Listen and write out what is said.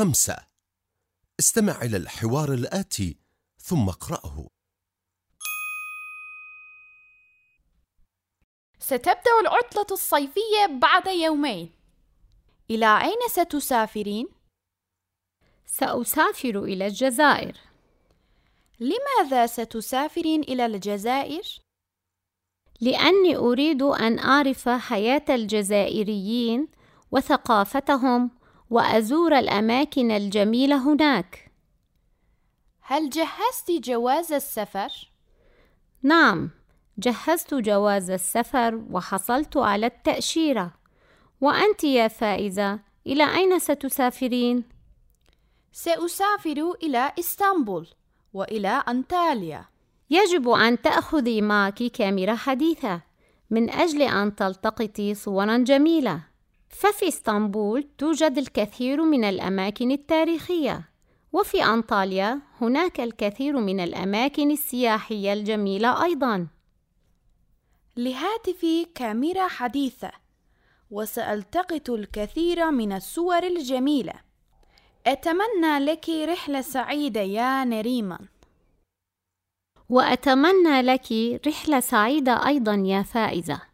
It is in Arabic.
خمسة. استمع إلى الحوار الآتي ثم اقرأه. ستبدأ العطلة الصيفية بعد يومين. إلى أين ستسافرين؟ سأسافر إلى الجزائر. لماذا ستسافرين إلى الجزائر؟ لأني أريد أن أعرف حياة الجزائريين وثقافتهم. وأزور الأماكن الجميلة هناك. هل جهزت جواز السفر؟ نعم، جهزت جواز السفر وحصلت على التأشيرة. وأنت يا فائزة، إلى أين ستسافرين؟ سأسافر إلى إسطنبول وإلى أنطاليا. يجب أن تأخذي معك كاميرا حديثة من أجل أن تلتقطي صورا جميلة. ففي إسطنبول توجد الكثير من الأماكن التاريخية، وفي أنطاليا هناك الكثير من الأماكن السياحية الجميلة أيضا. لهاتفي كاميرا حديثة، وسألتقط الكثير من الصور الجميلة. أتمنى لك رحلة سعيدة يا نريمان. وأتمنى لك رحلة سعيدة أيضا يا فائزة.